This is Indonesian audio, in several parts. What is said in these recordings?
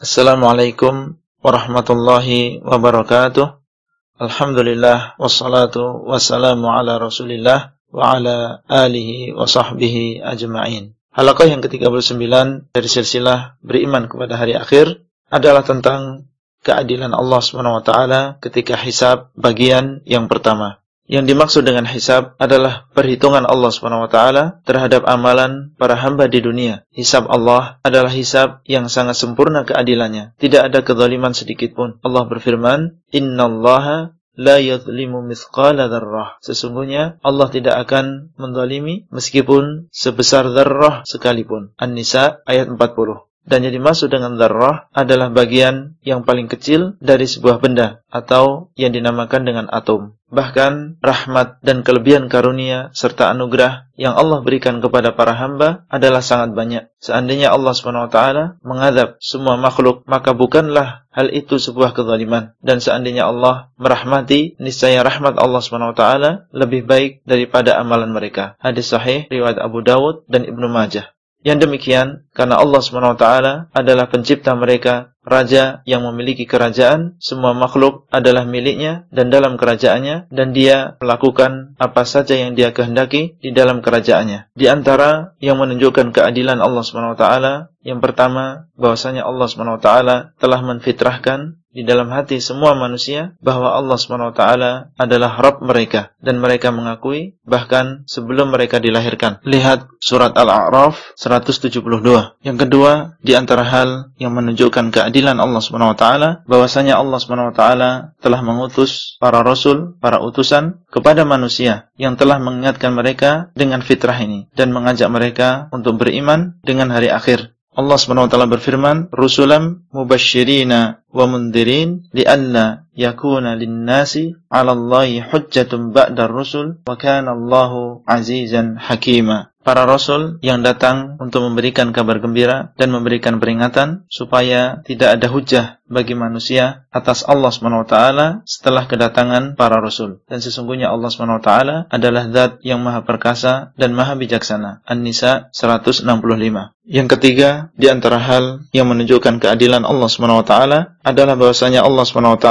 Assalamualaikum warahmatullahi wabarakatuh. Alhamdulillah wassalatu wassalamu ala Rasulillah wa ala alihi wa sahbihi ajma'in. Halaqah yang ke-39 dari silsilah beriman kepada hari akhir adalah tentang keadilan Allah Subhanahu wa taala ketika hisab bagian yang pertama. Yang dimaksud dengan hisab adalah perhitungan Allah Subhanahu wa taala terhadap amalan para hamba di dunia. Hisab Allah adalah hisab yang sangat sempurna keadilannya. Tidak ada kezaliman sedikit pun. Allah berfirman, "Innallaha la yadhlimu mithqala dzarrah." Sesungguhnya Allah tidak akan menzalimi meskipun sebesar dzarrah sekalipun. An-Nisa ayat 40 dan yang dimaksud dengan darah adalah bagian yang paling kecil dari sebuah benda atau yang dinamakan dengan atom. Bahkan rahmat dan kelebihan karunia serta anugerah yang Allah berikan kepada para hamba adalah sangat banyak. Seandainya Allah SWT mengadab semua makhluk, maka bukanlah hal itu sebuah kezaliman. Dan seandainya Allah merahmati, niscaya rahmat Allah SWT lebih baik daripada amalan mereka. Hadis sahih riwayat Abu Dawud dan Ibnu Majah. Yang demikian karena Allah SWT adalah pencipta mereka, raja yang memiliki kerajaan, semua makhluk adalah miliknya dan dalam kerajaannya dan dia melakukan apa saja yang dia kehendaki di dalam kerajaannya. Di antara yang menunjukkan keadilan Allah SWT yang pertama bahwasanya Allah SWT telah menfitrahkan di dalam hati semua manusia bahwa Allah SWT adalah Rabb mereka dan mereka mengakui bahkan sebelum mereka dilahirkan. Lihat surat Al-A'raf 172. Yang kedua, di antara hal yang menunjukkan keadilan Allah SWT bahwasanya Allah SWT telah mengutus para rasul, para utusan kepada manusia yang telah mengingatkan mereka dengan fitrah ini dan mengajak mereka untuk beriman dengan hari akhir Allah SWT berfirman, "Rusulam mubashirina wa mundirin li'anna yakuna lin-nasi 'ala Allahi hujjatun ba'da rusul wa kana Allahu 'azizan hakima." Para rasul yang datang untuk memberikan kabar gembira dan memberikan peringatan supaya tidak ada hujah bagi manusia atas Allah SWT setelah kedatangan para rasul. Dan sesungguhnya Allah SWT adalah zat yang maha perkasa dan maha bijaksana. An-Nisa 165. Yang ketiga, di antara hal yang menunjukkan keadilan Allah SWT adalah bahwasanya Allah SWT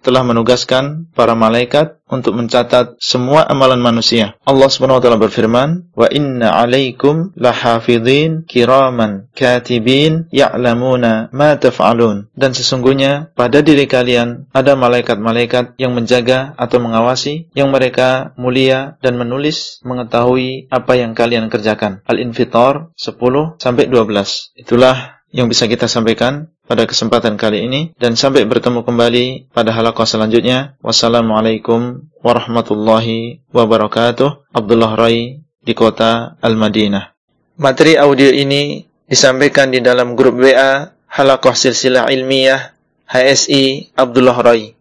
telah menugaskan para malaikat untuk mencatat semua amalan manusia. Allah SWT berfirman, "Wa inna 'alaikum lahafidhin kiraman katibin ya'lamuna ma taf'alun." Dan sesungguhnya pada diri kalian ada malaikat-malaikat yang menjaga atau mengawasi, yang mereka mulia dan menulis mengetahui apa yang kalian kerjakan. Al-Infitar 10 sampai 12. Itulah yang bisa kita sampaikan pada kesempatan kali ini dan sampai bertemu kembali pada halaqah selanjutnya. Wassalamualaikum warahmatullahi wabarakatuh. Abdullah Rai di kota Al-Madinah. Materi audio ini disampaikan di dalam grup WA Halakoh Silsilah Ilmiah HSI Abdullah Rai